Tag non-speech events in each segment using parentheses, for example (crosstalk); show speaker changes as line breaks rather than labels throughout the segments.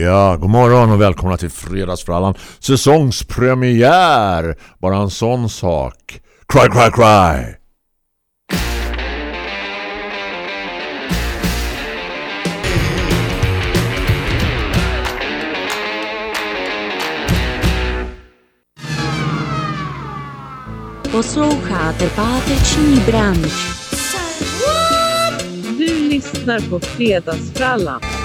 Ja, god morgon och välkomna till Fredagsfrallan. Säsongspremiär. Bara en sån sak. Cry, cry, cry.
Posloucháte páteční brunch.
Du lyssnar på Fredagsfrallan.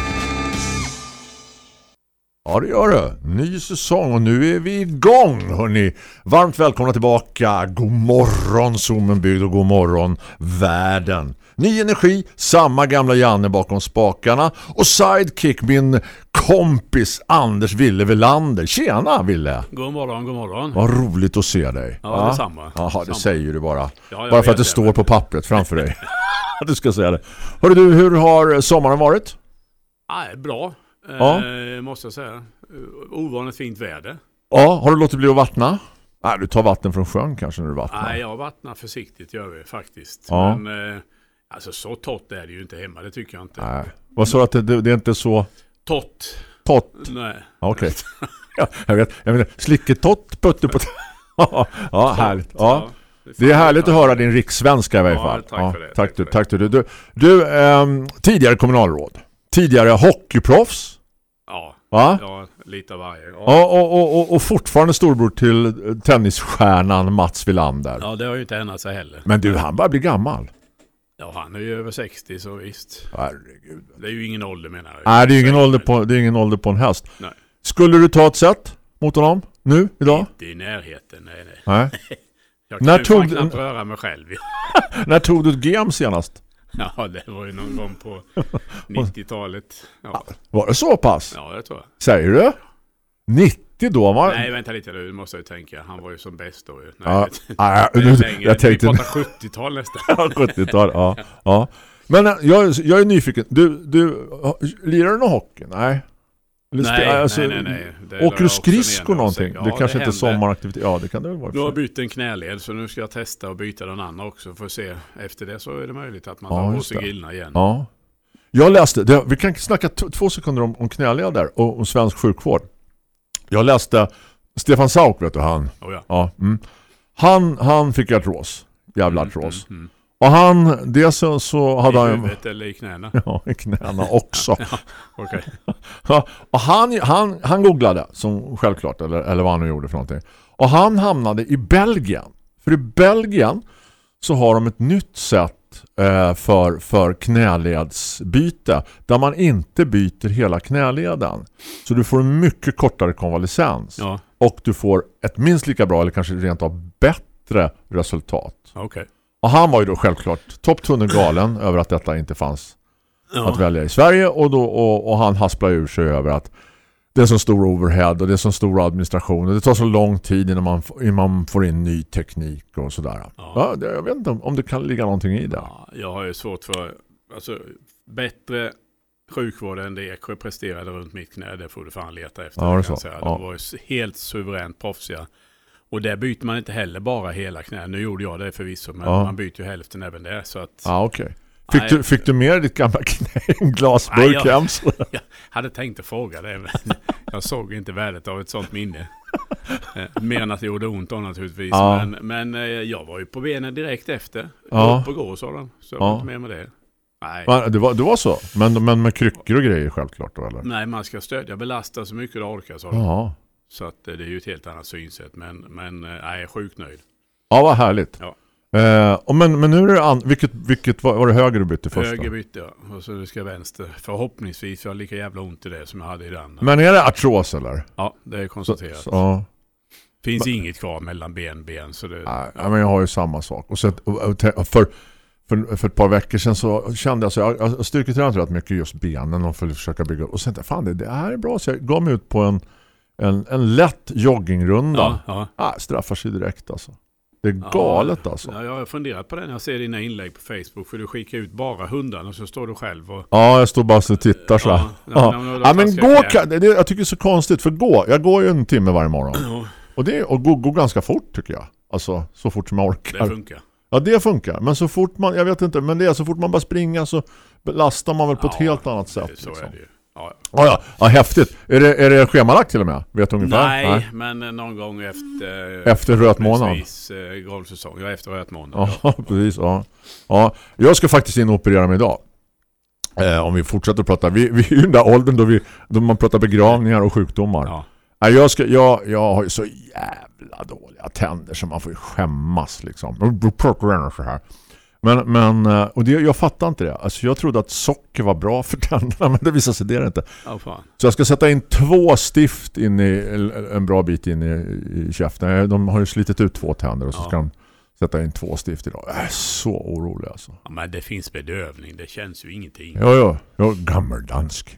Ja, det gör det. Ny säsong och nu är vi igång, hörni. Varmt välkomna tillbaka. God morgon, Zoomenbygd och god morgon, världen. Ny energi, samma gamla Janne bakom spakarna och sidekick min kompis Anders Ville Velander. Tjena, Ville.
God morgon, god morgon.
Vad roligt att se dig.
Ja, detsamma.
Jaha, det säger du bara.
jag
bara för att det
det,
står
men-
på pappret framför dig. (laughs) Du ska säga det. Hörru du, hur har sommaren varit?
Nej, bra, eh,
Ja.
måste jag säga. Eh, Ovanligt fint väder.
Ja, har du låtit bli att vattna? Nej, du tar vatten från sjön kanske när du vattnar.
Nej, jag vattnar försiktigt gör vi faktiskt.
Ja.
Men eh, alltså så torrt är det ju inte hemma, det tycker jag inte.
Nej. Vad sa du att det, det, är inte så
Torrt,
tott?
nej.
Ja, Okej. (laughs) ja, jag vet. Jag vet. Slicketott, puttepott. (laughs) ja, härligt. Ja. Det är härligt att höra din rikssvenska i varje
Ja,
fall.
tack för det,
Tack,
tack
du, tack du. Du, du ehm, tidigare kommunalråd. Tidigare hockeyproffs.
Ja,
Va?
ja, lite av varje. Ja.
Ja, och, och, och, och fortfarande storbror till eh, tennisstjärnan Mats Wilander.
ja, det har ju inte ändrat sig heller.
Men du, han börjar bli gammal.
Ja, han är ju över 60 så visst.
Herregud.
Det är ju ingen ålder menar jag.
Nej, det är ingen ålder på, det är ingen ålder på en häst.
Nej.
Skulle du ta ett set mot honom nu, idag?
Inte i närheten, nej, nej.
Nej. (laughs)
Jag
När
kan ju fan
tog-
knappt röra mig själv. (laughs)
När tog du ett game senast? (laughs)
Ja, det var ju någon gång på (laughs) 90-talet. Ja,
Var det så pass?
ja det tror jag.
Säger du? 90 då? Var...
Nej, vänta lite nu, måste jag ju tänka. Han var ju som bäst då. Nej,
Ja, nej, (laughs) nu- jag tänkte...
Vi pratar 70-tal nästan.
70-tal, ja. ja. Men äh, jag, jag är nyfiken. Du, du, lirar du någon hockey? Nej.
Nej,
alltså,
nej, nej, nej. Det
Åker du skridskor någonting?
Ja,
det kanske inte är sommaraktivitet. Ja, det kan det väl vara.
Nu har jag bytt en knäled så nu ska jag testa och byta den andra också för att se. Efter det så är det möjligt att man
Ja,
tar på sig
det.
grillorna igen.
Ja. Jag läste, det, vi kan snacka två sekunder om, om knäleder och om svensk sjukvård. Jag läste Stefan Sauk, vet du han.
Oh, ja.
Ja, mm. han, han fick artros. Jävla artros.
Mm, mm,
Och han, dels så, så hade
I
han...
huvudet eller i knäna? (laughs)
Ja, i knäna också. (laughs) Ja, och han, han, han googlade, som självklart, eller, eller vad han nu gjorde för någonting. Och han hamnade i Belgien. För i Belgien så har de ett nytt sätt eh, för, för knäledsbyte. Där man inte byter hela knäleden. Så du får en mycket kortare konvalescens.
Ja,
Och du får ett minst lika bra, eller kanske rent av bättre resultat.
okej.
Och han var ju då självklart topptunnel galen över att detta inte fanns att välja i Sverige och, då, och, och han hasplar ur sig över att det är så stor overhead och det är så stor administration och det tar så lång tid innan man, innan man får in ny teknik och sådär. Ja.
Ja.
jag vet inte om, om det kan ligga någonting i det.
Ja, jag har ju svårt för, alltså bättre sjukvård än det Eksjö presterade runt mitt knä, det får du fan leta efter.
Ja, det så. Ja.
De var ju helt suveränt proffsiga. Och där byter man inte heller bara hela knä. Nu gjorde jag det förvisso, men
Ja.
man byter ju hälften även där. Så att
Ja, okej. Fick,
Nej.
du, fick du med ditt gamla (laughs) knä i en glasburk
Nej, jag- (laughs) jag hade tänkt att fråga det, men (laughs) jag såg inte värdet av ett sånt minne. Eh, Mer än att det gjorde ont då naturligtvis.
Ja.
Men, men eh, jag var ju på benen direkt efter.
Ja.
Upp och gå sa de. Så jag
Ja.
var inte med med det. Nej.
Det var, det var så? Men, men med kryckor och grejer självklart då, eller?
Nej, man ska stödja, belasta så mycket du orkar sa de.
Ja.
Så att eh, det är ju ett helt annat synsätt. Men, men eh, jag är sjukt nöjd.
Ja, vad härligt.
Ja.
Eh, och men, men nu är det an, vilket, vilket var, var det höger du bytte först
Höger bytte jag och så nu ska jag vänster. Förhoppningsvis, för jag har lika jävla ont i det som jag hade i det andra.
Men är det artros eller?
Ja, det är
Så,
konstaterat.
så, ja.
Finns inget kvar mellan ben ben. Så det,
Nej, ja, men jag har ju samma sak. Och så, och, och, för för, för ett par veckor sedan så kände jag så jag, jag styrketränade rätt mycket just benen och för att försöka bygga upp. Och sen tänkte jag, fan det, det här är bra. Så jag gav mig ut på en, en, en lätt joggingrunda.
Ja, ja.
Ah, straffar sig direkt alltså. Det är galet alltså.
Ja, jag har funderat på det när jag ser dina inlägg på Facebook. För du skickar ut bara hundarna och så står du själv och...
Ja, jag står bara och tittar så här.
Ja,
Ja,
ja, men
gå kan, det, jag tycker det är så konstigt för gå, jag går ju en timme varje morgon. Och det och går, går ganska fort tycker jag. Alltså så fort som jag orkar.
det funkar.
Ja, det funkar. Men så fort man, jag vet inte, men det är så fort man bara springer så belastar man väl på ett helt annat sätt.
Så
liksom.
är det ju. Ja,
Ja, ja. ja, häftigt. Är det, är det schemalagt till och med? Vet du ungefär?
Nej, men eh, någon gång efter...
Efter rötmånad.
förhoppningsvis, Eh, golfsäsong. Ja, efter rötmånad.
Ja, (laughs) precis. Ja. Ja, jag ska faktiskt in och operera mig idag. Eh, om vi fortsätter att prata. Vi, vi är ju den där åldern då, vi, då man pratar begravningar och sjukdomar.
Ja.
Nej, jag, ska, jag, jag har ju så jävla dåliga tänder så man får ju skämmas liksom. Pratar jag gärna så här. Men, men eh, och det, jag fattar inte det. Alltså jag trodde att socker var bra för (laughs) tänderna men det visar sig det är inte.
Fan.
Så jag ska sätta in två stift in i, en bra bit in i, i käften. De har ju slitit ut två tänder och så
Ja.
ska de sätta in två stift idag. Jag är så orolig alltså.
Ja, men det finns bedövning. Det känns ju ingenting.
Ja, ja. Jag är gammeldansk.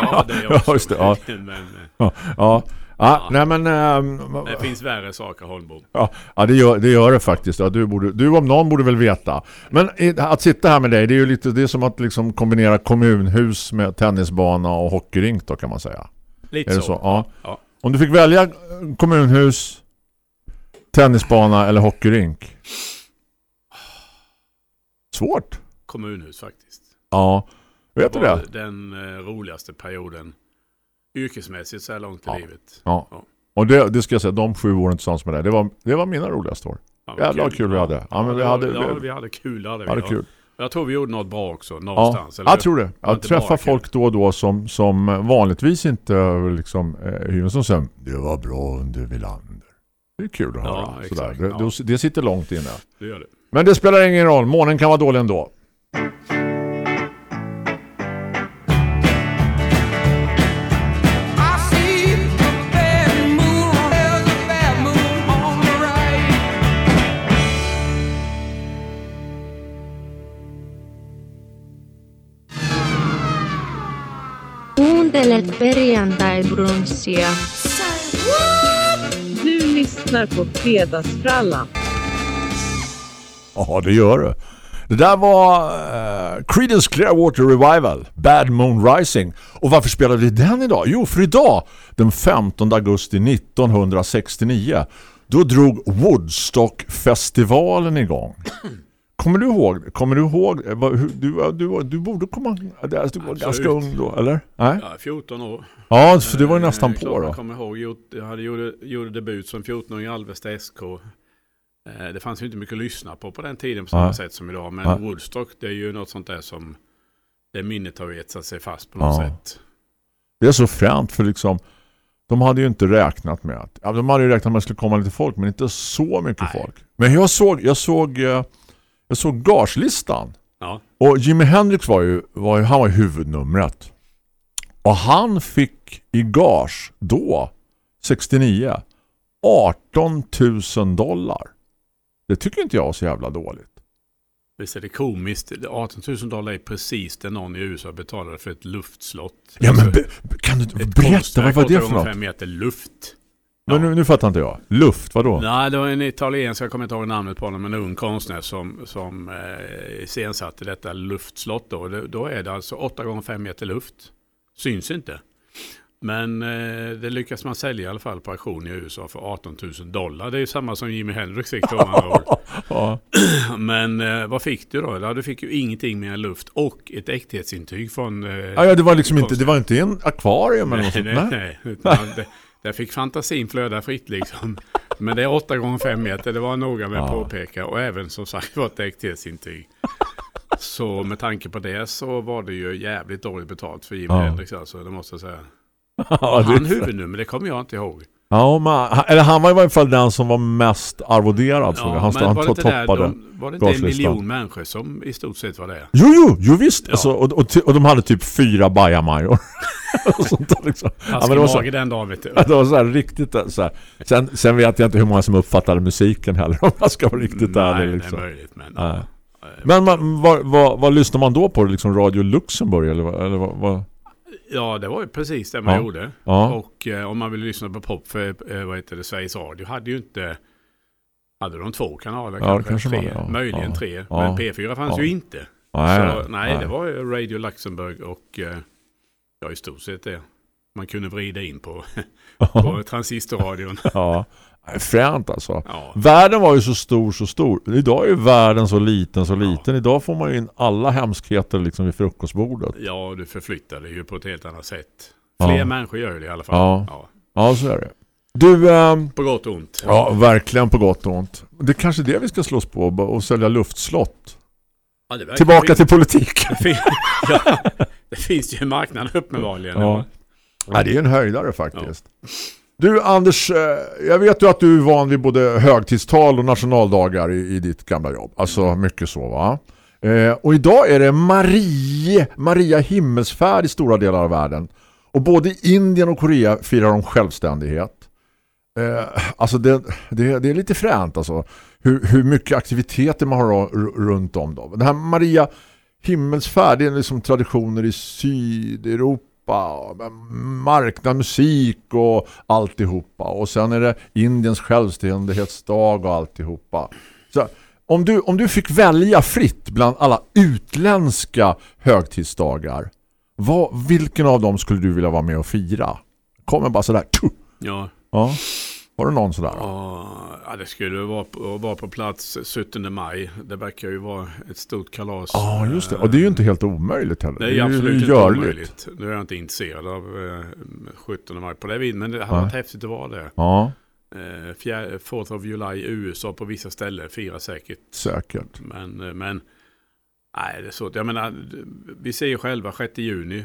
Ja, det är också.
det, ja.
Men eh,
Ja, ja. ja nej men... ehm,
det finns värre saker, Holmbom.
Ja, ja det, gör, det gör det faktiskt. Ja, du, borde, du om någon borde väl veta. Men att sitta här med dig, det är ju lite det är som att liksom kombinera kommunhus med tennisbana och hockeyrink då kan man säga.
Lite
Är
så.
så? Ja.
ja.
Om du fick välja eh, kommunhus, tennisbana eller hockeyrink? Svårt.
Kommunhus faktiskt.
Ja, vet du
var
det?
den eh, roligaste perioden yrkesmässigt så här långt i
Ja.
livet.
Ja.
Ja.
Och det, det ska jag säga, de sju åren tillsammans med dig, det var, det var mina roligaste år.
Ja,
Jävlar vad kul vi hade. Ja, men vi hade-
var- ja,
vi-
hade kul. Hade vi.
Ja,
ja.
kul.
Jag tror vi gjorde något bra också
Ja,
någonstans. eller
jag tror det.
var
Jag träffar
bara kul.
folk då och då som, som vanligtvis inte liksom, eh, som säger det var bra under Villander. Det är kul att
Ja,
höra.
exakt,
Sådär. Det,
ja.
det, det sitter långt inne.
Det gör det.
Men det spelar ingen roll. Månen kan vara dålig ändå.
Kuuntelet perjantai-brunssia.
Du lyssnar på Fredagsfrallan.
Ja, det gör det. Det där var uh, Creedence Clearwater Revival, Bad Moon Rising. Och varför spelar vi den idag? Jo, för idag, den 15 augusti 1969, då drog Woodstock-festivalen igång. Kommer du ihåg? Kommer du ihåg? eh, Du, du, du borde komma... Du var ganska ung då, eller? Nej?
Ja, 14 år.
Ja, för det var ju nästan
Eh,
på då.
Jag kommer ihåg, jag hade gjorde, gjorde debut som 14-åring i Alvesta SK. Eh, Det fanns ju inte mycket att lyssna på på den tiden på samma
Nej.
sätt som idag. Men
Nej.
Woodstock det är ju något sånt där som det minnet har etsat sig fast på något
Ja.
sätt.
Det är så fränt för liksom de hade ju inte räknat med att ja, de hade ju räknat med att det skulle komma lite folk men inte så mycket
Nej.
folk. Men jag såg jag såg eh, jag såg gagelistan
Ja.
och Jimi Hendrix var ju, var ju han var ju huvudnumret. Och han fick i gage då 69 18 000 dollar. Det tycker inte jag var så jävla dåligt.
Visst är det komiskt. 18 000 dollar är precis det någon i USA betalade för ett luftslott.
Ja men
Alltså,
be, kan du berätta vad var det för något?
fem meter luft.
Men nu, nu fattar inte jag. Luft, vadå?
Nej, det var en italiensk, jag kommer inte ihåg namnet på honom, en ung konstnär som, som eh, iscensatte detta luftslott. Då. Det, då är det alltså 8 gånger 5 meter luft. Syns inte. Men eh, det lyckas man sälja i alla fall på auktion i USA för 18 000 dollar. Det är ju samma som Jimi Hendrix fick då. (laughs)
Ja. (clears throat)
Men eh, vad fick du då? Ja, du fick ju ingenting mer än luft och ett äktighetsintyg från... Eh,
Ja, ja, det var liksom inte, det var inte en akvarium eller något
Nej,
sånt.
nej,
Nej.
nej. (laughs) Där fick fantasin flöda fritt liksom. Men det är 8 gånger 5 meter, det var noga med att
Ja.
påpeka. Och även som sagt (laughs) var ett äktighetsintyg. Så med tanke på det så var det ju jävligt dåligt betalt för Jimi
Ja.
Hendrix alltså, det måste jag säga. (laughs)
Ja,
Han huvudnummer, det kommer jag inte ihåg.
Ja, men, han- eller han var i varje fall den som var mest arvoderad. jag. han han
var
toppade.
de, var det inte en miljon människor som i stort sett var det?
Jo, jo, jo visst.
Ja.
Alltså, och, och, och de hade typ fyra bajamajor. (laughs) sånt där liksom. Ja, men det var så,
mage den dagen vet du.
det var så här riktigt så här. Sen, sen vet jag inte hur många som uppfattade musiken heller. (laughs) Om jag ska vara riktigt
Nej,
ärlig. Liksom.
möjligt. Men,
Nej. Men man, vad, vad, vad lyssnar man då på? Liksom Radio Luxemburg eller, eller vad, vad?
Ja, det var ju precis det man
Ja.
gjorde.
Ja.
Och eh, om man vill lyssna på pop för eh, vad heter det, Sveriges Radio hade ju inte hade de två kanaler
Ja,
kanske,
kanske
tre,
man ja.
möjligen
Ja.
tre. Men P4 fanns ju inte.
Nej,
så, nej, det var Radio Luxemburg och eh, ja, i stort sett det. Man kunde vrida in på, (laughs) på transistorradion. (laughs)
Ja, fränt alltså.
Ja.
Världen var ju så stor, så stor. Idag är ju världen så liten, så liten. Idag får man ju in alla hemskheter liksom vid frukostbordet.
ja, du förflyttar det ju på ett helt annat sätt. Fler
Ja.
människor gör det i alla fall.
Ja.
Ja.
Ja, så är det. Du, ehm,
På gott och ont.
ja, verkligen på gott och ont. Det är kanske det vi ska slås på och sälja luftslott.
Ja,
Tillbaka
fin-
till politik.
Det fin- (laughs) ja, det finns ju en marknad uppenbarligen.
Ja. Ja, det är ju en höjdare faktiskt. Du Anders, eh, jag vet ju att du är van vid både högtidstal och nationaldagar i, i ditt gamla jobb. Alltså mycket så va? Eh, och idag är det Marie, Maria himmelsfärd i stora delar av världen. Och både Indien och Korea firar de självständighet. Eh, alltså det, det, det är lite fränt alltså. Hur, hur mycket aktiviteter man har runt om då. Det här Maria himmelsfärd det är liksom traditioner i Sydeuropa med marknad, musik och alltihopa. Och sen är det Indiens självständighetsdag och alltihopa. Så om du, om du fick välja fritt bland alla utländska högtidsdagar, vad, vilken av dem skulle du vilja vara med och fira? Kommer bara sådär.
Ja.
Ja. Har du någon sådär?
Ja, det skulle vara på, vara på plats 17 maj. Det verkar ju vara ett stort kalas.
Ja, just det. Och det är ju inte helt omöjligt heller.
Det är absolut inte
görligt.
omöjligt. Nu är jag inte intresserad av eh, 17 maj på det viset, men det hade
Nej.
varit häftigt att vara det.
Ja,
Eh, fjär- 4th of July i USA på vissa ställen firar säkert.
säkert.
Men, eh, men nej, det är så. Jag menar, vi ser ju själva 6 juni.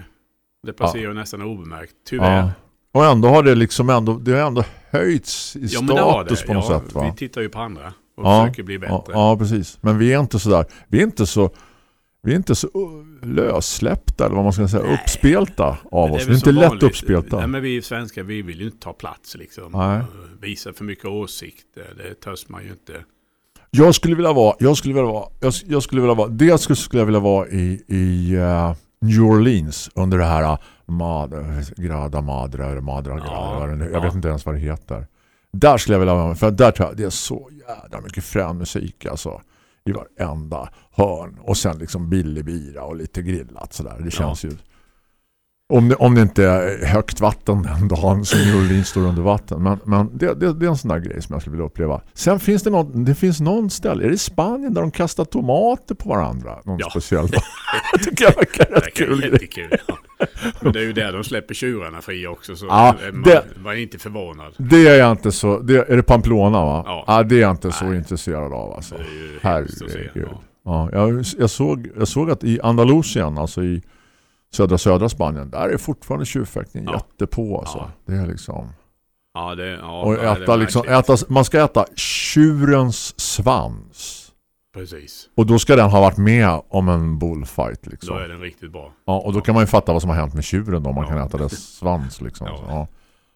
Det passerar ju nästan obemärkt, tyvärr.
Ja. Och ändå har det liksom ändå, det har ändå höjts i
Ja,
status på något
ja,
sätt va?
Vi tittar ju på andra och
Ja,
försöker bli bättre.
Ja, ja, precis. Men vi är inte så där. Vi är inte så vi är inte så uh, lössläppta eller vad man ska säga,
Nej.
uppspelta av oss. Vi är inte
som
lätt
vanligt.
uppspelta.
Nej, men vi svenskar vi vill ju inte ta plats liksom.
Nej.
Visa för mycket åsikter. Det törs man ju inte.
Jag skulle vilja vara, jag skulle vilja vara, jag, jag skulle vilja vara, dels skulle jag vilja vara i, i uh, New Orleans under det här uh, Madre, Grada Madre, eller Madre Grada,
Ja,
jag
ja.
vet inte ens vad det heter. Där skulle jag vilja vara, för där tror jag det är så jävla mycket frän musik alltså. I varenda hörn. Och sen liksom billig bira och lite grillat sådär. Det känns ju... Om det, om det inte är högt vatten den dagen som Orleans står under vatten. Men, men det, det, det är en sån där grej som jag skulle vilja uppleva. Sen finns det någon, det finns någon ställe, är det Spanien där de kastar tomater på varandra? Någon
Ja.
speciell. (laughs) det tycker jag verkar rätt kul
jättekul. Ja. Men det är ju där de släpper tjurarna fria också. Så
Ja,
man,
det-
man är inte förvånad.
Det är jag inte så, det, är det Pamplona va?
Ja.
det är jag inte så
Nej.
intresserad av alltså. Herregud.
Ja.
Ja, jag, jag, såg, jag såg att i Andalusien, alltså i södra södra Spanien, där är fortfarande tjurfäktning
Ja.
jättepå alltså.
Ja.
Det är liksom...
Ja, det, ja,
Och äta, liksom, äta, man ska äta tjurens svans.
Precis.
Och då ska den ha varit med om en bullfight liksom.
Då är den riktigt bra.
Ja, och då kan man ju fatta vad som har hänt med tjuren då, om man
Ja.
kan äta dess (laughs) svans liksom.
Ja.
Ja.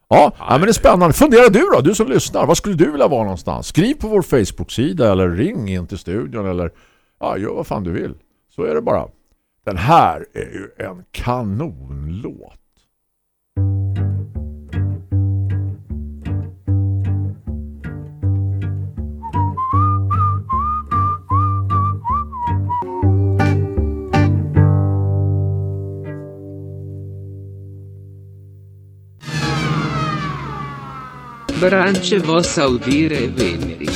Ja, ja, men det är spännande. Fundera du då, du som lyssnar. Vad skulle du vilja vara någonstans? Skriv på vår Facebook-sida eller ring in till studion eller ja, gör vad fan du vill. Så är det bara. Den här är ju en kanonlåt.
Branche vos audire veneri.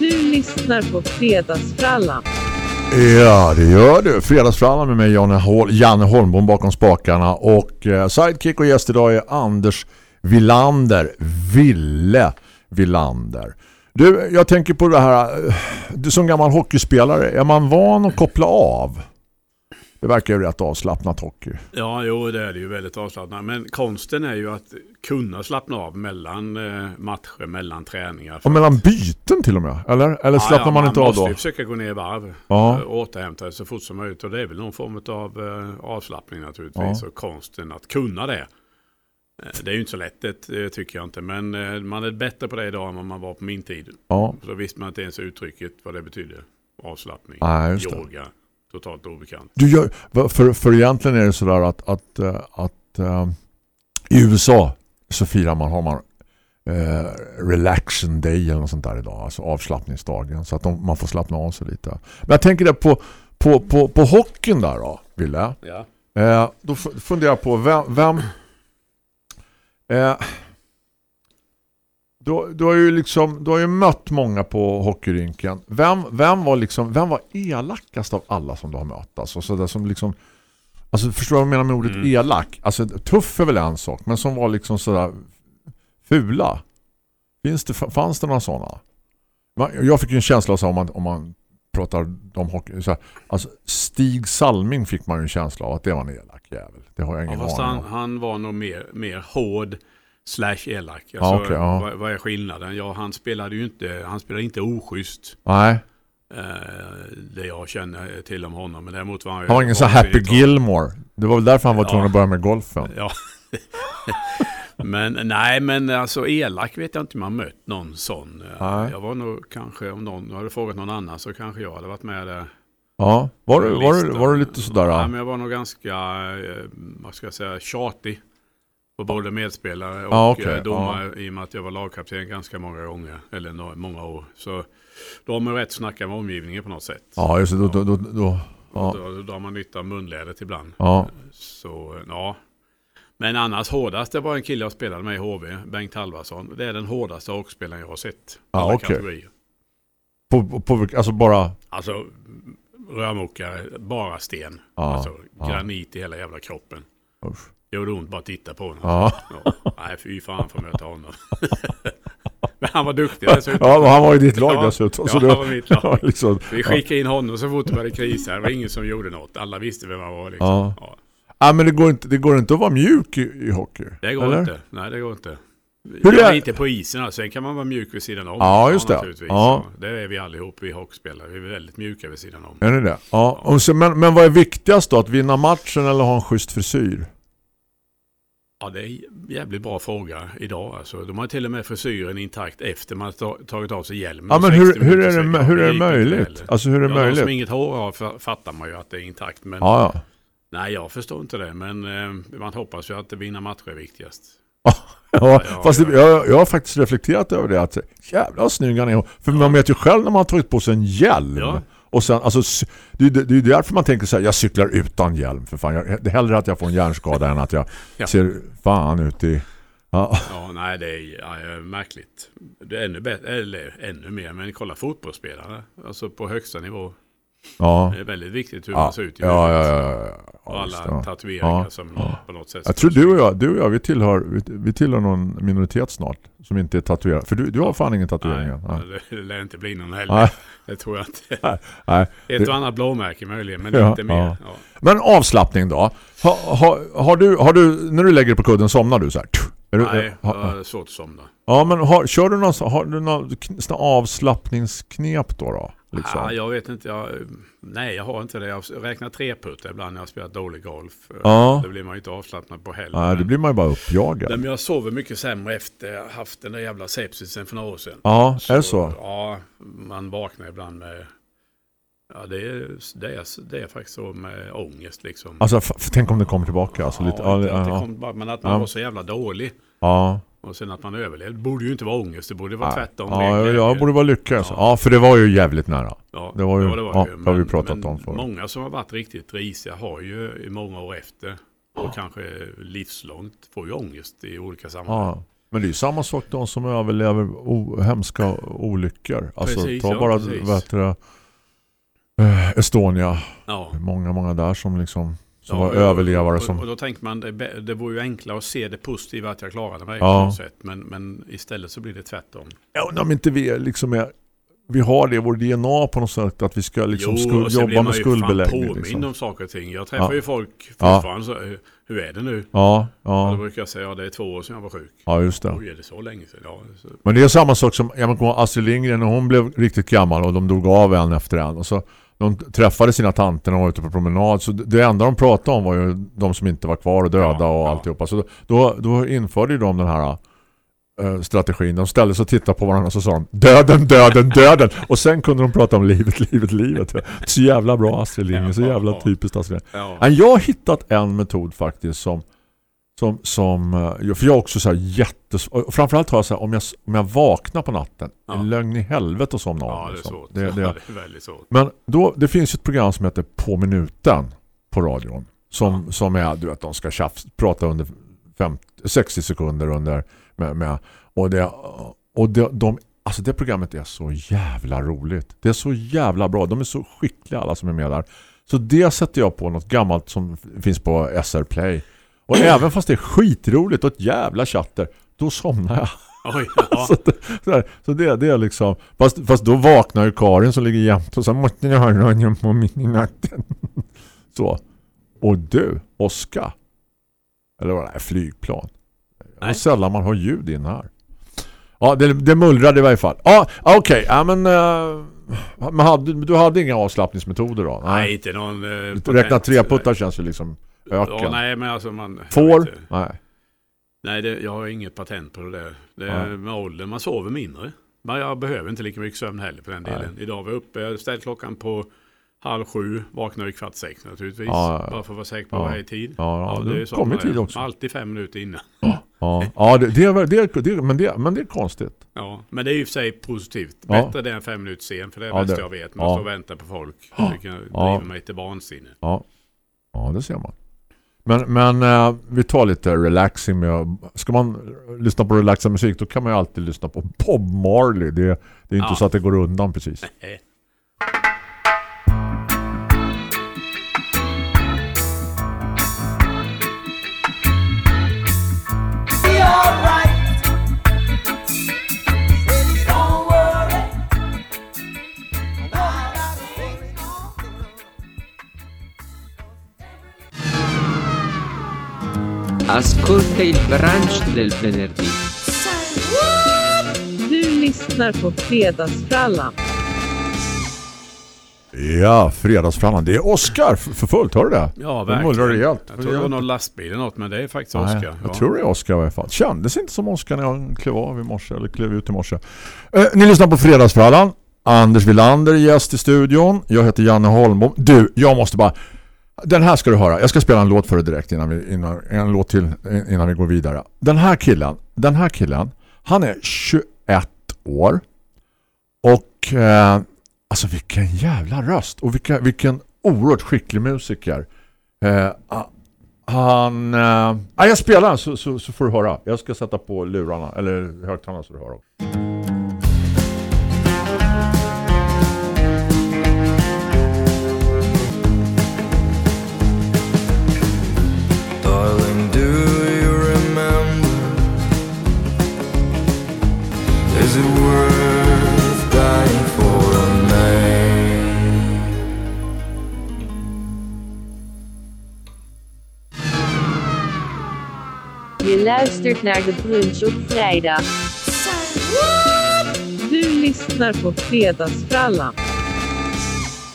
Du lyssnar på Fredagsfrallan.
Ja, det gör du. Fredagsfrallan med mig, Janne, Hol Janne Holmbom bakom spakarna. Och eh, sidekick och gäst idag är Anders Villander. Ville Villander. Du, jag tänker på det här. Eh, du som gammal hockeyspelare, är man van att koppla av? Det verkar ju rätt avslappnat hockey.
Ja, jo, det är det ju väldigt avslappnat. Men konsten är ju att kunna slappna av mellan eh, matcher, mellan träningar.
Och mellan byten till och med, eller? Eller
Ja,
slappnar
ja,
man inte av
måste
då?
ju försöka gå ner i varv
Ja.
eh, och återhämta sig så fort som möjligt. Och det är väl någon form av eh, avslappning naturligtvis.
Ja.
Och konsten att kunna det. Det är ju inte så lätt, det, tycker jag inte. Men man är bättre på det idag än vad man var på min tid.
Ja,
Så visste man inte ens uttrycket vad det betyder. Avslappning,
Nej, just det.
Totalt obekant.
du gör, för, för egentligen är det sådär att, att, eh, att eh, i USA så firar man, har man eh, relaxation day eller något sånt där idag, alltså avslappningsdagen så att de, man får slappna av sig lite. Men jag tänker det på, på, på, på hockeyn där då, Ville.
Ja.
Eh, då funderar jag på vem... vem eh, du, du har ju liksom du har ju mött många på hockeyrinken. Vem, vem var liksom vem var elakast av alla som du har mött? Alltså så där som liksom alltså förstår du vad jag menar med ordet
Mm.
elak? Alltså tuff är väl en sak, men som var liksom sådär fula. Finns det fanns det några sådana? Jag fick ju en känsla så om man om man pratar om hockey så här, alltså Stig Salming fick man ju en känsla av att det var en elak jävel. Det har jag
Ja,
ingen
fast
aning
han,
om.
han var nog mer, mer hård slash elak. Alltså,
Ja, okej, ja.
vad, vad är skillnaden? Ja, han spelade ju inte, han spelade inte oschysst.
Nej,
Eh, det jag känner till om honom. Men däremot var han ju...
han var ingen så Happy Gilmore. Det var väl därför han var
Ja.
tvungen att börja med golfen.
Ja. (laughs) men nej, men alltså elak vet jag inte om jag mött någon sån.
Nej.
Jag var nog kanske, om någon hade frågat någon annan så kanske jag hade varit med där.
Ja, var du, var du, var du lite sådär?
Ja,
Ja,
men jag var nog ganska, eh, vad ska jag säga, tjatig. På både medspelare och
Ja, okej,
eh, domare i och med att jag var lagkapten ganska många gånger. Eller många år. Så då har man rätt att snacka med omgivningen på något sätt.
ja just det. Då, då, då, då, ja,
Då, då, har man nytta av munlädret ibland.
ja.
Så ja. Men annars hårdast det var en kille jag spelade med i HV, Bengt Halvarsson. Det är den hårdaste hockeyspelaren jag har sett.
Ja,
Alla
okej.
kategorier.
På, på, alltså bara...
Alltså rörmokare, bara sten.
Ja,
alltså granit i hela jävla kroppen.
Usch.
Det gjorde ont bara att titta på honom.
Ja.
Ja. Nej, fy fan för att möta honom. (laughs) Men han var duktig dessutom.
ja, han var i ditt lag
Ja,
dessutom.
ja,
så det
han var mitt lag. (laughs)
Ja, liksom,
Vi skickade in honom så fort det började krisa. Det var ingen som gjorde något. Alla visste vem han var. Liksom.
Ja.
Ja.
ja, men det går, inte, det går inte att vara mjuk i, i hockey.
Det går
eller?
inte. Nej, det går inte.
Hur är-
inte på isen. alltså. Sen kan man vara mjuk vid sidan om.
Ja, just det. Ja.
Ja, det är vi allihop, vi hockeyspelare. Vi är väldigt mjuka vid sidan om.
Är det det? Ja. Så, men, men vad är viktigast då? Att vinna matchen eller ha en schysst frisyr?
Ja, det är en jävligt bra fråga idag. Alltså, de har till och med frisyren intakt efter man tagit av sig hjälmen.
Ja, men
60
hur, hur, är det, hur är det möjligt? Alltså hur är det
Ja, de
möjligt?
som inget hår har fa- fattar man ju att det är intakt. Men
Ja, ja.
nej, jag förstår inte det. Men eh, man hoppas ju att vinna matcher är viktigast. (laughs)
Ja,
ja,
fast det,
ja.
jag, jag har faktiskt reflekterat över det att jävlar vad snygg han är. För man vet ju själv när man har tagit på sig en hjälm. Och sen, alltså, det, är- det är därför man tänker så här, jag cyklar utan hjälm för fan. Jag, det är hellre att jag får en hjärnskada än att jag
Ja.
ser fan ut i... Ja,
Ja, nej, det är ja, märkligt. Det är ännu bättre, eller ännu mer, men kolla fotbollsspelare. Alltså på högsta nivå.
Ja.
Det är väldigt viktigt hur
Ja,
man ser ut i huvudet.
ja, ja, ja,
Och alla tatueringar som på något sätt.
Jag tror du och jag, du och jag vi, tillhör, vi, vi tillhör någon minoritet snart som inte är tatuerad. För du, du har fan ingen tatuering.
Nej,
Nej.
det- lär inte bli någon heller.
Nej.
Det tror jag inte.
Nej.
Ett
Det-
och annat blåmärke möjligen, men inte mer.
Men avslappning då? Ha, ha, har, du, har du, när du lägger på kudden, somnar du så här? Är du,
Nej, jag har svårt att somna.
Ja, men har, kör du någon, har du någon avslappningsknep då? då liksom?
Ah, jag vet inte. Jag, nej, jag har inte det. Jag räknar treputtar ibland när jag spelat dålig golf.
Ja.
Det blir man ju inte avslappnad på heller.
Nej, det
men-
blir man ju bara uppjagad.
Men jag sover mycket sämre efter jag haft den där jävla sepsisen för några år sedan.
Ja, är det så?
Ja, man vaknar ibland med... Ja, det är, det är, det är faktiskt så med ångest liksom.
Alltså, tänk om det kommer tillbaka. Alltså, lite,
ja,
ja,
inte att det
ja,
kom bara, men att man
Ja.
var så jävla dålig.
ja,
Och sen att man överlevde. Det borde ju inte vara ångest, det borde vara tvärtom.
Ja, jag, jag borde vara. Alltså.
Ja.
Ja, för det var ju jävligt nära.
Ja,
det var ju-
ja,
ja, det har vi pratat om förut.
Många som har varit riktigt risiga har ju i många år efter och kanske livslångt får ju ångest i olika sammanhang.
Ja. Men det är ju samma sak de som överlever o- hemska olyckor. Alltså,
Precis,
ta
ja,
bara
precis.
vad heter det, eh, Estonia.
Ja.
Många, många där som liksom som
Ja,
var
och-
överlevare.
Och,
Som,
och då tänker man, det, det vore ju enklare att se det positiva att jag klarade mig
Ja.
på något sätt. Men, men istället så blir det tvärtom.
jag undrar om inte vi liksom är, vi har det i vår DNA på något sätt. Att vi ska liksom skul,
och sen blir
jobba med skuldbeläggning.
påmind
Liksom.
om saker och ting. Jag träffar
Ja.
ju folk
Ja.
fortfarande så, hur, hur är det nu?
Ja,
Och då
ja,
brukar jag säga, ja det är två år sedan jag var sjuk.
ja, just det.
Oj, är det så länge sedan? Ja, så,
Men det är samma sak som jag kommer Astrid Lindgren när hon blev riktigt gammal och de dog av en efter en. Och så de träffade sina tanter när de var ute på promenad. Så det- enda de pratade om var ju de som inte var kvar och döda
Ja,
och
ja.
alltihopa. Så då, då införde de den här eh, strategin. De ställde sig och tittade på varandra och så sa de döden, döden, döden. Och sen kunde de prata om livet, livet, livet. Så jävla bra Astrid Lindgren. Så jävla typiskt Astrid Lindgren. Jag har hittat en metod faktiskt som som, som eh, för jag är också så här jättes framförallt har jag så här om jag, om jag vaknar på natten
Ja.
en lögn i helvete och somna
Ja, det är
liksom.
svårt.
det,
Ja,
det,
det är väldigt svårt.
men då, det finns ju ett program som heter På minuten på radion som, som är, du vet, de ska tjafs, prata under 50, 60 sekunder under med, med och det och det, de, alltså det programmet är så jävla roligt. Det är så jävla bra. De är så skickliga alla som är med där. Så det sätter jag på något gammalt som finns på SR Play. Och även fast det är skitroligt och ett jävla chatter, då somnar jag.
Oj, (laughs) ja.
Så, det, så, det, det är liksom fast, fast då vaknar ju Karin som ligger jämt och så måste ni ha radion på mitt i natten. (laughs) Så. Och du, Oskar. Eller vad det är, flygplan.
Nej.
sällan man har ljud in här. Ja, det, det mullrade i varje fall. Ja, okej. Ja, men, eh, men hade, du hade inga avslappningsmetoder då?
Nej, inte någon... Eh,
Räkna tre puttar känns ju liksom öken.
Ja, nej, men alltså man...
Får? Nej.
Nej, det, jag har inget patent på det där. Det
Nej.
är med åldern, man sover mindre. Men jag behöver inte lika mycket sömn heller på den
Nej.
delen. Idag var jag uppe, jag ställde klockan på halv sju, vaknade i kvart sex naturligtvis.
Ja, ja, ja.
Bara för att vara säker på
Ja.
att jag är i tid.
Ja, ja, du
så
kom i tid också.
Alltid fem minuter innan.
Ja, ja det, det, är, det, är- det, men det, men det är konstigt.
Ja, men det är ju för sig positivt.
Ja.
Bättre det än fem minuter sen, för det är
Ja,
det bästa
det-
jag vet. Man
ja.
står och väntar på folk. Det kan
Ja.
driva mig till vansinne.
Ja, ja det ser man. Men, men eh, vi tar lite relaxing med, ska man lyssna på relaxad musik då kan man ju alltid lyssna på Bob Marley. Det, det är inte
Ja.
så att det går undan precis. (laughs)
Ascolta il brunch del venerdì.
Du lyssnar på Fredagsfrallan.
Ja, fredagsfrannan. Det är Oscar för, fullt, hör du det?
Ja, verkligen.
rejält.
Jag tror det var någon lastbil eller något, men det är faktiskt
Nej,
Oskar.
Jag tror det är Oscar i alla fall. Kändes inte som Oscar när jag klev av i morse eller klev ut i morse. Eh, ni lyssnar på Fredagsfrallan. Anders Villander är gäst i studion. Jag heter Janne Holmbom. Du, jag måste bara... Den här ska du höra. Jag ska spela en låt för dig direkt innan vi, innan, en låt till innan vi går vidare. Den här killen, den här killen, han är 21 år. Och eh, alltså vilken jävla röst. Och vilken, vilken oerhört skicklig musiker. Eh, han... Eh, jag spelar den så, så, så får du höra. Jag ska sätta på lurarna, eller högtalarna så du hör.
Luistert naar de brunch op vrijdag.
Du lyssnar på Fredagsfrallan.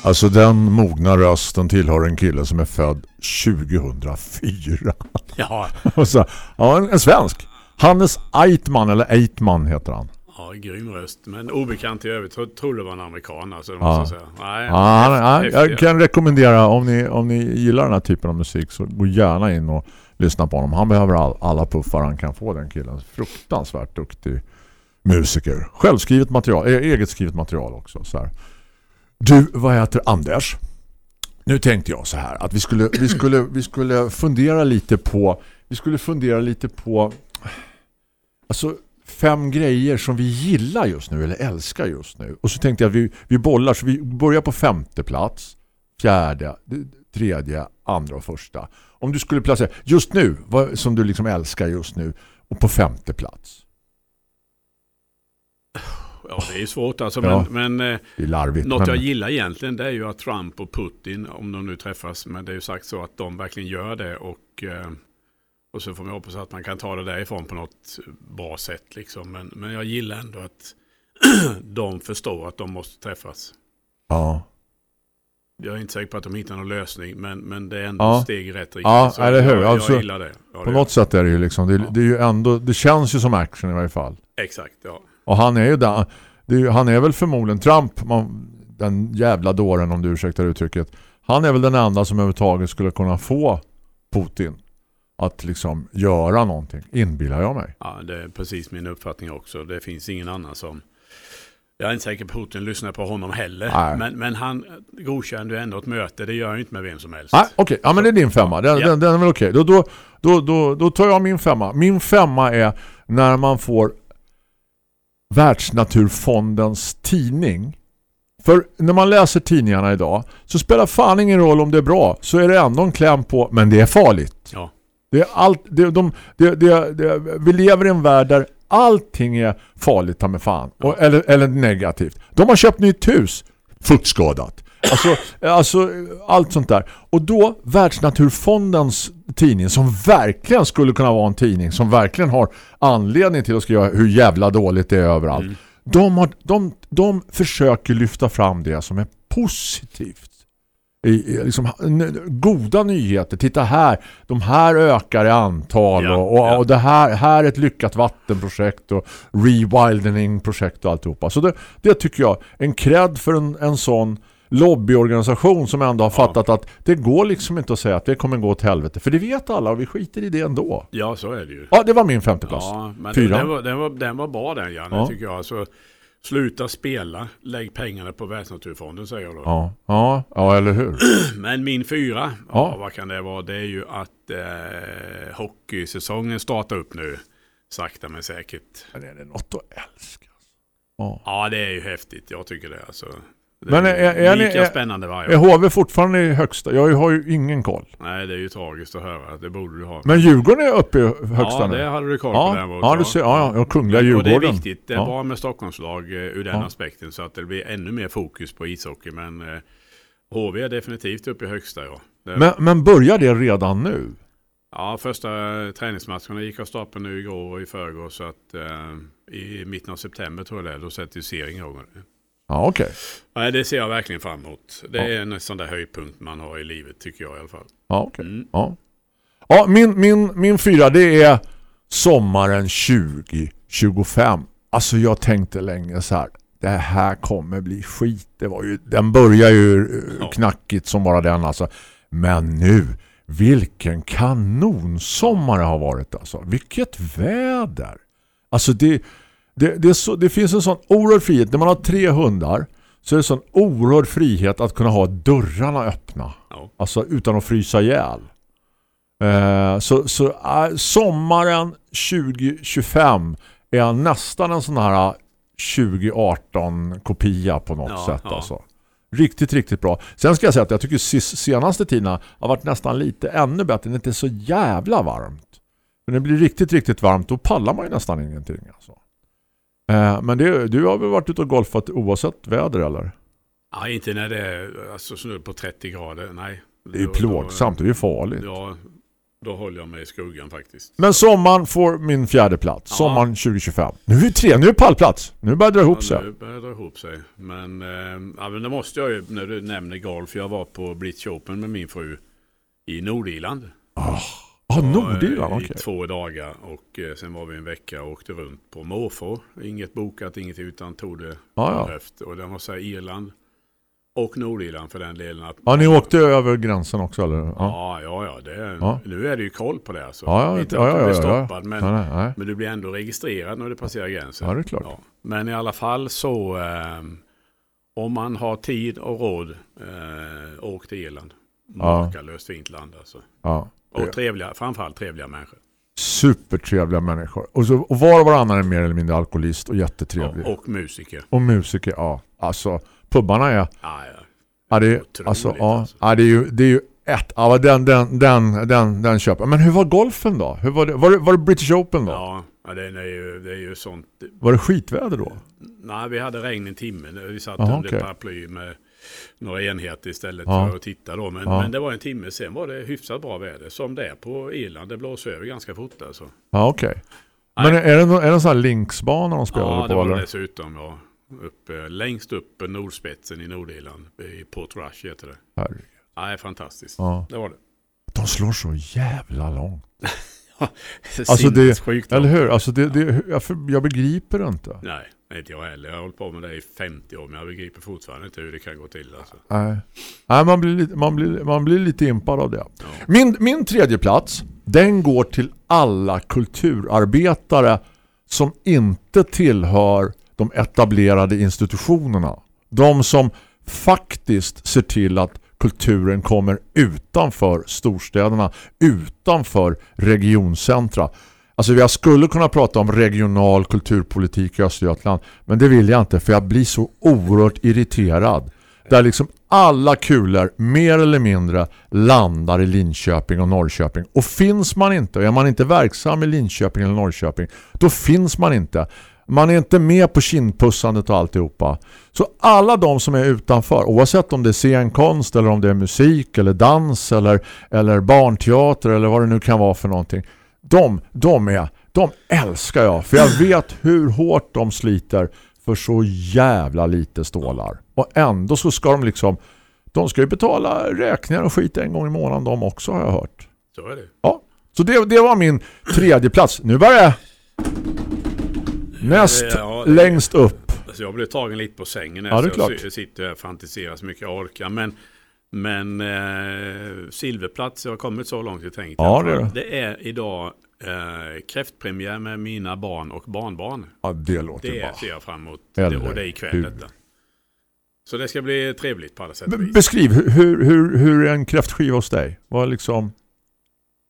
Alltså den mogna rösten tillhör en kille som är född 2004.
Ja, (laughs)
Och så, ja, en, en svensk. Hannes Eitman, eller Eitman heter han.
Ja, grym röst. Men obekant i övrigt. Jag tror det var en amerikan. Alltså,
Ja.
måste säga. Nej,
Ja,
häftig.
jag kan rekommendera, om ni, om ni gillar den här typen av musik så gå gärna in och lyssna på honom. Han behöver all, alla puffar han kan få, den killen. Fruktansvärt duktig musiker. Självskrivet material, e- eget skrivet material också. Så här. Du, vad heter Anders? Nu tänkte jag så här att vi skulle, vi skulle, vi skulle fundera lite på vi skulle fundera lite på alltså fem grejer som vi gillar just nu eller älskar just nu. Och så tänkte jag att vi, vi bollar så vi börjar på femte plats, fjärde, tredje, andra och första. Om du skulle placera just nu, vad som du liksom älskar just nu och på femte plats.
Ja, det är svårt alltså.
Ja.
Men, men eh,
larvigt.
något
men-
jag gillar egentligen det är ju att Trump och Putin, om de nu träffas, men det är ju sagt så att de verkligen gör det och, eh, och så får man hoppas att man kan ta det därifrån på något bra sätt. Liksom. Men, men jag gillar ändå att (clears throat) de förstår att de måste träffas.
Ja.
Jag är inte säker på att de hittar någon lösning, men, men det är ändå
Ja.
steg i rätt riktning.
Ja,
Så
eller hur?
Jag,
Alltså,
jag gillar det. Ja,
På
det
något sätt är det ju liksom, det,
Ja.
det är ju ändå, det känns ju som action i varje fall.
Exakt, ja.
Och han är ju där, är ju, han är väl förmodligen Trump, man, den jävla dåren om du ursäktar uttrycket. Han är väl den enda som överhuvudtaget skulle kunna få Putin att liksom göra någonting, inbillar jag mig.
ja. Det är precis min uppfattning också. Det finns ingen annan som... Jag är inte säker på att Putin lyssnar på honom heller. Men, men han godkände ju ändå ett möte. Det gör han ju inte med vem som helst.
Nej, okej. Ja, men det är din femma. Den,
Ja.
den, den är väl okej. Då, då, då, då, då tar jag min femma. Min femma är när man får Världsnaturfondens tidning. För när man läser tidningarna idag så spelar fan ingen roll om det är bra. Så är det ändå en kläm på, men det är farligt.
Ja.
Det är allt, det, de, det, det, det, vi lever i en värld där allting är farligt ta med fan. Och, eller, eller negativt. De har köpt nytt hus. Fuktskadat. Alltså, alltså allt sånt där. Och då Världsnaturfondens tidning som verkligen skulle kunna vara en tidning som verkligen har anledning till att skriva hur jävla dåligt det är överallt. De, har, de, de försöker lyfta fram det som är positivt. Liksom, goda nyheter. Titta här, de här ökar i antal
Ja,
och, och,
ja.
och det här, här är ett lyckat vattenprojekt och rewilding-projekt och alltihopa. Så det, det tycker jag, en cred för en, en sån lobbyorganisation som ändå har fattat att det går liksom inte att säga att det kommer gå åt helvete. För det vet alla och vi skiter i det ändå.
Ja, så är det ju.
Ja, det var min femte plats.
Ja, men
Fyra.
den var, den, var, den var bra den, Janne,
Ja.
tycker jag. Alltså, sluta spela, lägg pengarna på Världsnaturfonden, säger jag då.
Ja, ja, ja eller hur? (clears throat)
Men min fyra, ja.
Ja.
vad kan det vara? Det är ju att eh, hockeysäsongen startar upp nu. Sakta men säkert.
Men är det något att älska? Ja.
Ja, det är ju häftigt. Jag tycker det. Alltså,
Men är- är
lika
är-
spännande varje
Är
år.
HV fortfarande i högsta? Jag har ju ingen koll.
Nej, det är ju tragiskt att höra. Det borde du ha.
Men Djurgården är uppe i högsta
ja,
nu.
det hade du koll på.
Ja,
däremot,
ja, du ser, ja, ja, ja, Kungliga
Och det är
Djurgården.
viktigt. Det är
Ja.
bra med Stockholmslag eh, ur den
Ja.
aspekten så att det blir ännu mer fokus på ishockey. Men eh, HV är definitivt uppe i högsta. Ja, det,
Men, men börjar det redan nu?
ja första träningsmatcherna gick av stapeln nu igår och i förrgår. Så att eh, i mitten av september tror jag det är. Då sätter ju serien igång.
Ja, okej.
Nej, det ser jag verkligen fram emot. Det
Ja.
är en sån där höjdpunkt man har i livet tycker jag i alla fall.
Ja, okej.
Mm.
Ja. Ja, min, min, min fyra det är sommaren 2025. Alltså jag tänkte länge så här. Det här kommer bli skit. Det var ju, den börjar ju eh,
Ja.
knackigt som bara den alltså. Men nu, vilken kanonsommar det har varit alltså. Vilket väder. Alltså det, det, det, så, det finns en sån oerhörd frihet. När man har tre hundar så är det sån oerhörd frihet att kunna ha dörrarna öppna.
Ja.
Alltså utan att frysa ihjäl. Eh, så så eh, sommaren 2025 är nästan en sån här 2018-kopia på något
Ja,
sätt.
ja.
Alltså. Riktigt, riktigt bra. Sen ska jag säga att jag tycker senaste tiderna har varit nästan lite ännu bättre. Det är inte så jävla varmt. Men det blir riktigt, riktigt varmt. Då pallar man ju nästan ingenting. Alltså. Eh, men det, du har väl varit ute och golfat oavsett väder eller?
Ja, inte när det är alltså, snudd på 30 grader. Nej.
Det är ju plågsamt, det är ju farligt.
ja, då håller jag mig i skuggan faktiskt.
Men sommaren får min fjärde plats.
Ja.
Sommaren 2025. Nu är vi tre, nu är pallplats. Nu börjar det dra ihop
Ja,
sig.
nu börjar det dra ihop sig. Men, eh, ja, men det måste jag ju, när du nämner golf. Jag var på British Open med min fru i Nordirland.
Ja, ah, Nordirland, okej.
I två dagar och eh, sen var vi en vecka och åkte runt på måfå. Inget bokat, inget utan tog det
Ja,
på
ja.
Och det måste säga Irland och Nordirland för den delen. Att
Ja, ni åkte över gränsen också eller? Ja,
Ja, ja, ja. Det,
Ja.
Nu är det ju koll på det. Alltså.
ja, ja,
Inte
ja,
att du
ja,
blir
ja, ja.
stoppad, men,
Nej, nej,
men du blir ändå registrerad när du passerar gränsen.
Ja, det är klart.
Men i alla fall så, eh, om man har tid och råd, eh, åk till Irland.
Ja.
Makalöst fint land alltså.
Ja.
Och trevliga, framförallt trevliga människor.
Supertrevliga människor. Och, så, och var och varannan är mer eller mindre alkoholist och jättetrevlig.
Och, och musiker.
Och musiker, ja. Alltså, pubbarna är...
Ja, ja.
Ja, det alltså, ja,
alltså.
ja, det är ju, det är ju ett. Ja, den, den, den, den, den köper. Men hur var golfen då? Hur var, det, var, det, var det British Open då?
Ja, ja det, är ju, det är ju sånt.
Var det skitväder då?
Nej, vi hade regn en timme. Vi satt
Aha,
under
okej.
paraply med några enheter istället
Ja.
för att titta då. Men,
Ja.
men det var en timme sen var det hyfsat bra väder. Som det är på Irland. Det blåser över ganska fort alltså.
Ja, okej.
Nej.
Men är det, nå- är det en sån här linksbana de spelar
Ja,
på?
det var
eller?
dessutom. Ja. Upp, eh, längst upp på nordspetsen i Nordirland. I Port Rush heter det.
Herregud.
Nej, fantastiskt.
Ja.
Det var det.
De slår så jävla långt. (laughs) Alltså det, eller hur? Alltså det, det, jag, för, jag begriper det inte.
Nej, inte jag heller. Jag har hållit på med det i 50 år men jag begriper fortfarande inte hur det kan gå till. Alltså.
Nej, Nej man, blir lite, man, blir, man blir lite impad av det. Min, min tredje plats, den går till alla kulturarbetare som inte tillhör de etablerade institutionerna. De som faktiskt ser till att kulturen kommer utanför storstäderna, utanför regioncentra. Alltså jag skulle kunna prata om regional kulturpolitik i Östergötland men det vill jag inte för jag blir så oerhört irriterad. Där liksom alla kulor mer eller mindre landar i Linköping och Norrköping. Och finns man inte, och är man inte verksam i Linköping eller Norrköping, då finns man inte. Man är inte med på kindpussandet och alltihopa. Så alla de som är utanför, oavsett om det är scenkonst eller om det är musik eller dans eller, eller barnteater eller vad det nu kan vara för någonting. De, de, är, de älskar jag. För jag vet hur hårt de sliter för så jävla lite stålar. Och ändå så ska de liksom de ska ju betala räkningar och skit en gång i månaden de också har jag hört.
Så är det.
Ja, så det, det var min tredje plats. Nu börjar jag näst
Ja, det-
längst upp.
Alltså jag blev tagen lite på sängen.
Ja, det är
jag
klart.
sy- sitter och fantiserar så mycket jag orkar. Men, men eh, silverplats, jag har kommit så långt jag tänkt.
Ja, det är det.
är idag eh, kräftpremiär med mina barn och barnbarn.
Ja, det låter
Det
bara.
ser jag fram emot.
Eller
och det är ikväll
hur?
detta. Så det ska bli trevligt på alla sätt och
B-
vis.
Beskriv, hur, hur, hur, hur är en kräftskiva hos dig? Vad liksom...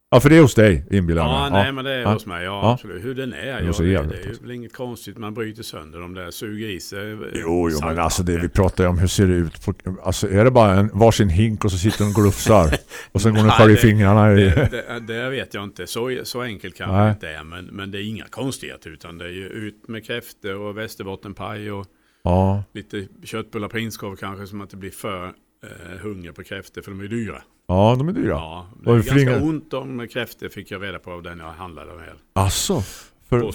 Ja, för det är hos dig, inbillar jag
Ja,
mig.
nej men det är
Ja.
hos mig. Ja,
Ja.
absolut. Hur den är. Ja, det, det är
ut.
väl inget konstigt. Man bryter sönder de där, suger i sig. eh,
Jo, jo, men alltså det vi pratar ju om, hur ser det ut? På, alltså är det bara en varsin hink och så sitter de och glufsar? (laughs) och sen går de skär i fingrarna i...
Det, det, det vet jag inte. Så, så enkelt kan
Nej.
det inte är. Men, men det är inga konstigheter. Utan det är ju ut med kräftor och västerbottenpaj och
Ja,
lite köttbullar prinskorv kanske. Som att det blir för eh, hunger på kräftor. För de är dyra.
Ja de är dyra.
Ja, det är ganska
flingar-
ont om kräftor fick jag reda på av den jag handlade med.
Alltså, för,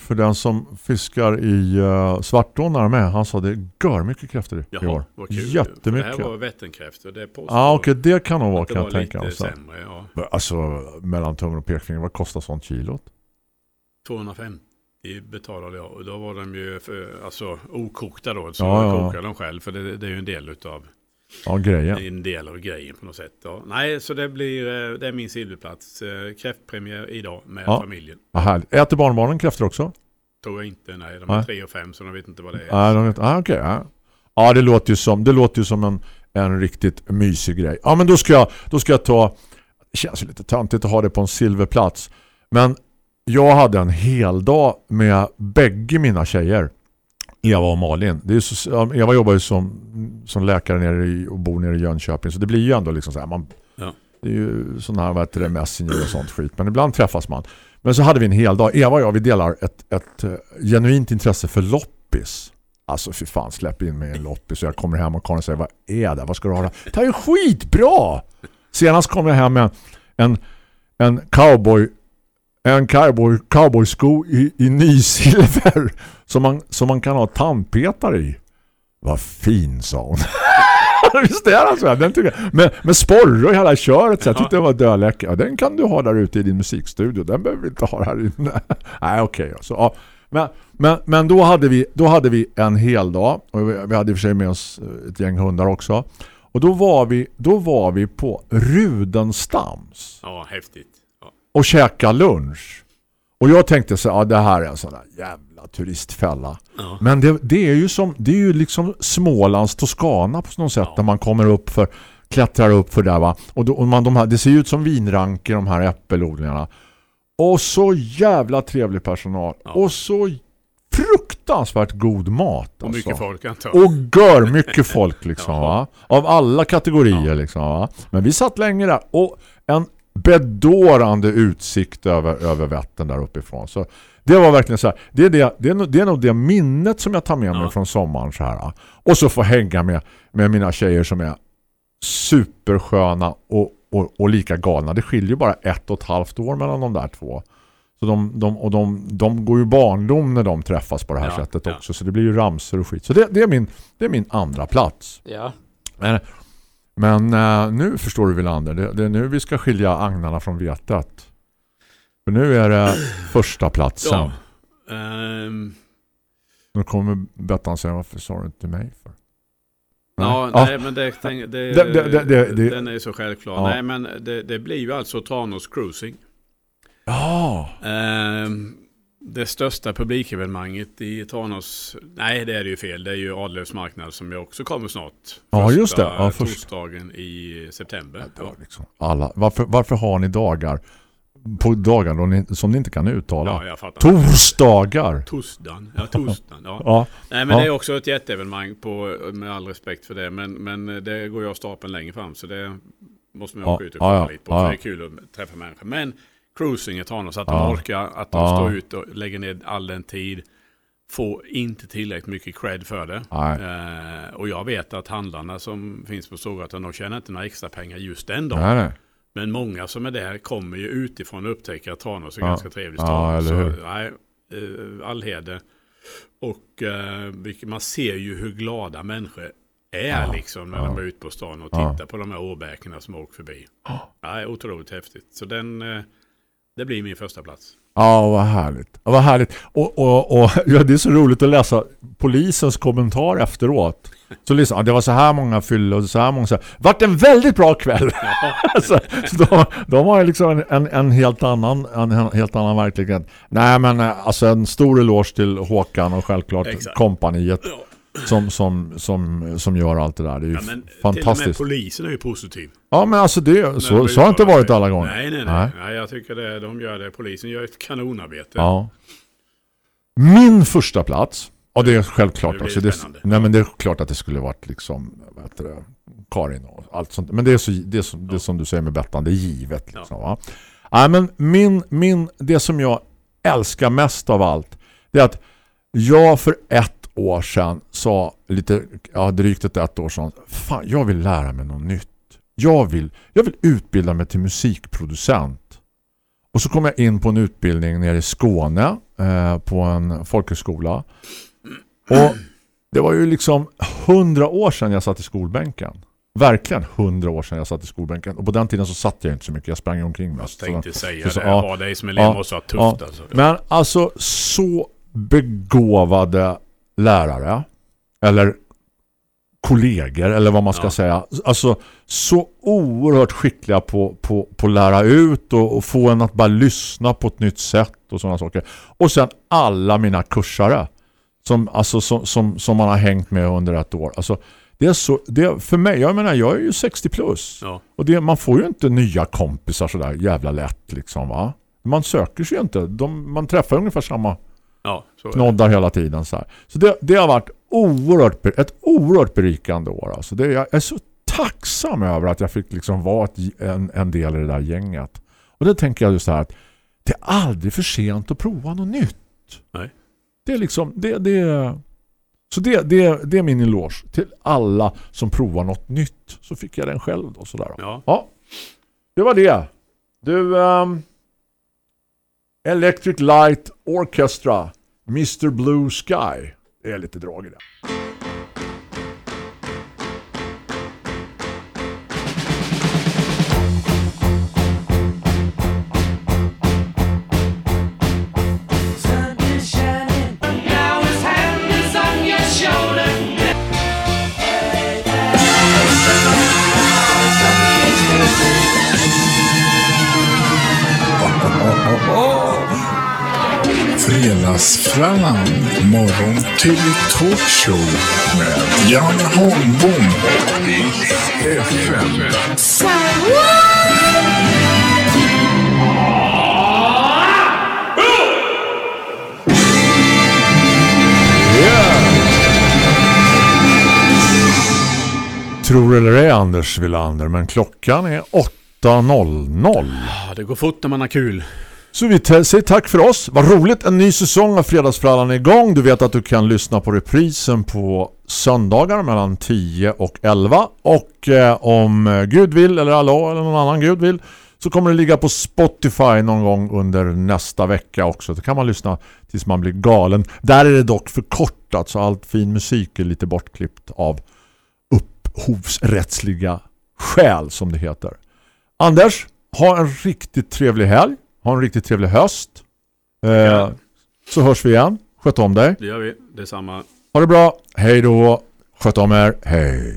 för den som fiskar i uh, Svartån med, han sa det gör mycket kräftor i år.
Jaha, vad kul. För Det
Jättemycket.
här var vättenkräftor. Det påstår
Ja, okej, det kan nog vara kan jag tänka mig.
sämre. Ja.
Alltså, mellan tummen och pekfingret, vad kostar sånt kilot?
250 betalade jag. Och då var de ju för, alltså, okokta då. Så
Ja,
jag
ja.
kokar dem själv. För det, det är ju en del utav
Ja, grejen.
en del av grejen på något sätt. Ja. Nej, så det blir eh, det är min silverplats. Eh, Kräftpremiär idag med
Ja.
familjen.
Härligt. Äter barnbarnen kräftor också?
Tror jag inte. Nej, de
Nej.
är tre och fem så de vet inte vad det är.
Ja, de vet, ah, okej. ja. ja, det låter ju som, det låter ju som en, en riktigt mysig grej. Ja, men då ska jag, då ska jag ta, det känns ju lite töntigt att ha det på en silverplats. Men jag hade en hel dag med bägge mina tjejer. Eva och Malin. Det är så, ja, Eva jobbar ju som, som läkare nere i, och bor nere i Jönköping. Så det blir ju ändå liksom så här, man,
Ja.
det är ju sån här, vad heter det, messenger och sånt skit. Men ibland träffas man. Men så hade vi en hel dag. Eva och jag, vi delar ett, ett eh, genuint intresse för loppis. Alltså för fan, släpp in mig i en loppis. Och jag kommer hem och Karin säger, vad är det? Vad ska du ha? Det här är skitbra! Senast kom jag hem med en, en cowboy en cowboy, cowboysko i, i nysilver (laughs) som man, som man kan ha tandpetare i. Vad fin, sa hon. (laughs) Visst är han så? Den tycker jag. Med, med sporre och hela köret. Så jag tyckte det var dödläcker. Ja, den kan du ha där ute i din musikstudio. Den behöver vi inte ha här inne. (laughs) Nej, okej. Okay, så, ja. Men, men, men då, hade vi, då hade vi en hel dag. Och vi, vi hade i och för sig med oss eh, ett gäng hundar också. Och då var vi, då var vi på Rudenstams
Ja, häftigt.
Och käka lunch. Och jag tänkte så ja det här är en sån där jävla turistfälla.
Ja.
Men det, det är ju som det är ju liksom Smålands Toscana på något sätt
Ja.
där man kommer upp för klättrar upp för där va. Och, då, och man, de här, det ser ut som vinranker de här äppelodlingarna. Och så jävla trevlig personal.
Ja.
Och så fruktansvärt god mat.
Och mycket
alltså.
folk antar.
Och gör mycket folk liksom (laughs)
Ja.
va. Av alla kategorier
Ja.
liksom va. Men vi satt länge där och en bedårande utsikt över, över Vättern där uppifrån. Så det var verkligen så här. Det är, det, det, är, nog, det är nog det minnet som jag tar med mig
Ja.
från sommaren så här. Och så få hänga med, med mina tjejer som är supersköna och, och, och lika galna. Det skiljer ju bara ett och ett halvt år mellan de där två. Så de, de, och de, de går ju barndom när de träffas på det här
Ja,
sättet
ja.
också. Så det blir ju ramser och skit. Så det, det, är, min, det är min andra plats.
Ja.
Men, men eh, nu förstår du Villander, det, det är nu vi ska skilja agnarna från vetet. För nu är det första platsen.
Ja. Ehm,
Nu kommer Bettan säga, varför sa du inte mig för?
Ja,
Ja.
nej men det, det, det,
Det- det-
den är så självklar.
Ja.
Nej men det, blir ju alltså Tranås Cruising.
Ja,
Ehm, det största publikevenemanget i Tranås, nej det är det ju fel, det är ju Adlövs marknad som ju också kommer snart.
Ja,
Första
just det. Ja, först-
torsdagen i september.
var liksom alla. Varför, varför har ni dagar på dagar då ni, som ni inte kan uttala?
Ja, jag fattar.
Torsdagar!
Torsdagen. Ja, torsdagen. Ja. (laughs)
Ja,
Nej, men
Ja.
det är också ett jätteevenemang på, med all respekt för det. Men, men det går jag stapeln längre fram. Så det måste man
Ja,
åka ut och
ja,
kolla
ja,
lite på.
ja, ja.
det är kul att träffa människor. Men cruising i Tranås, att
Ja.
de orkar, att de
Ja.
står ut och lägger ner all den tid. Får inte tillräckligt mycket cred för det.
nej.
Eh, och jag vet att handlarna som finns på Storgatan, de tjänar inte några extra pengar just den dagen.
nej, nej.
Men många som är där kommer ju utifrån och upptäcker att Tranås är
Ja.
ganska trevlig
Ja,
stad. så, nej, eh, all heder. Och eh, man ser ju hur glada människor är
Ja.
liksom när
Ja.
de är ute på stan och
Ja.
tittar på de här årbäkorna som åker förbi. Ja, otroligt häftigt. Så den, eh, det blir min första plats.
Ja, vad härligt. Ja, vad härligt. Och, och, och (laughs) ja, det är så roligt att läsa polisens kommentar efteråt. Så liksom, ja, det var så här många fyllor och så här många så här. Vart en väldigt bra kväll. (laughs) så, så de, de har liksom en, en, en helt annan en, en helt annan verklighet. Nej men eh, alltså en stor eloge till Håkan och självklart
Exakt.
kompaniet
Ja.
Som, som, som, som gör allt det där. Det är ju
Ja, men Till och med
fantastiskt.
polisen är ju positiv.
Ja men alltså det,
de
så, så har det inte varit alla gånger.
Nej, nej, nej. nej. jag tycker det, de gör det. Polisen gör ett kanonarbete.
Ja. Min första plats, och det är självklart
Det
också. Det, nej men det är klart att det skulle varit liksom vad heter det, Karin och allt sånt. Men det är så det är som, det är som du säger med Bettan, det är givet liksom, va. Nej men min min det som jag älskar mest av allt det är att jag för ett år sedan sa lite ja drygt ett, ett år sedan fan jag vill lära mig något nytt. Jag vill jag vill utbilda mig till musikproducent. Och så kom jag in på en utbildning nere i Skåne eh, på en folkhögskola. Och det var ju liksom hundra år sedan jag satt i skolbänken. Verkligen hundra år sedan jag satt i skolbänken. Och på den tiden så satt jag inte så mycket. Jag sprang omkring mest.
Jag tänkte
Så-
säga
så-
det.
ja.
Dig som elev
Ja.
måste ha tufft
Ja.
alltså.
Men alltså så begåvade lärare eller kollegor eller vad man ska
Ja.
säga. Alltså så oerhört skickliga på, på, på att lära ut och, och få en att bara lyssna på ett nytt sätt och sådana saker. Och sen alla mina kursare som, alltså, som, som, som man har hängt med under ett år. Alltså, det är så, det för mig, jag menar jag är ju 60 plus.
Ja.
Och det, man får ju inte nya kompisar sådär jävla lätt liksom va. Man söker sig ju inte. De, man träffar ungefär samma
Ja, så
knoddar hela tiden så här. Så det, det har varit oerhört, ett oerhört berikande år. Alltså det, jag är så tacksam över att jag fick liksom vara ett, en, en del i det där gänget. Och det tänker jag just så här att det är aldrig för sent att prova något nytt.
Nej.
Det är liksom, det, det, så det, det, det är min eloge till alla som provar något nytt. Så fick jag den själv då sådär.
Ja.
Ja, det var det. Du, ehm, Electric Light Orchestra, Mr. Blue Sky. Det är lite drag i det.
Fredagsfrallan, morgon till talkshow med Jan Holmbom och FM.
Tror eller ej Anders Villander, men klockan är 8.00.
Ja, det går fort när man har kul.
Så vi säger tack för oss. Vad roligt, en ny säsong av Fredagsfrallan är igång. Du vet att du kan lyssna på reprisen på söndagar mellan 10 och 11. Och eh, om Gud vill, eller Allah eller någon annan Gud vill, så kommer det ligga på Spotify någon gång under nästa vecka också. Då kan man lyssna tills man blir galen. Där är det dock förkortat så allt fin musik är lite bortklippt av upphovsrättsliga skäl som det heter. Anders, ha en riktigt trevlig helg. Ha en riktigt trevlig höst. Eh. Så hörs vi igen. Sköt om dig.
Det gör vi. Detsamma.
Ha det bra. Hej då. Sköt om er. Hej.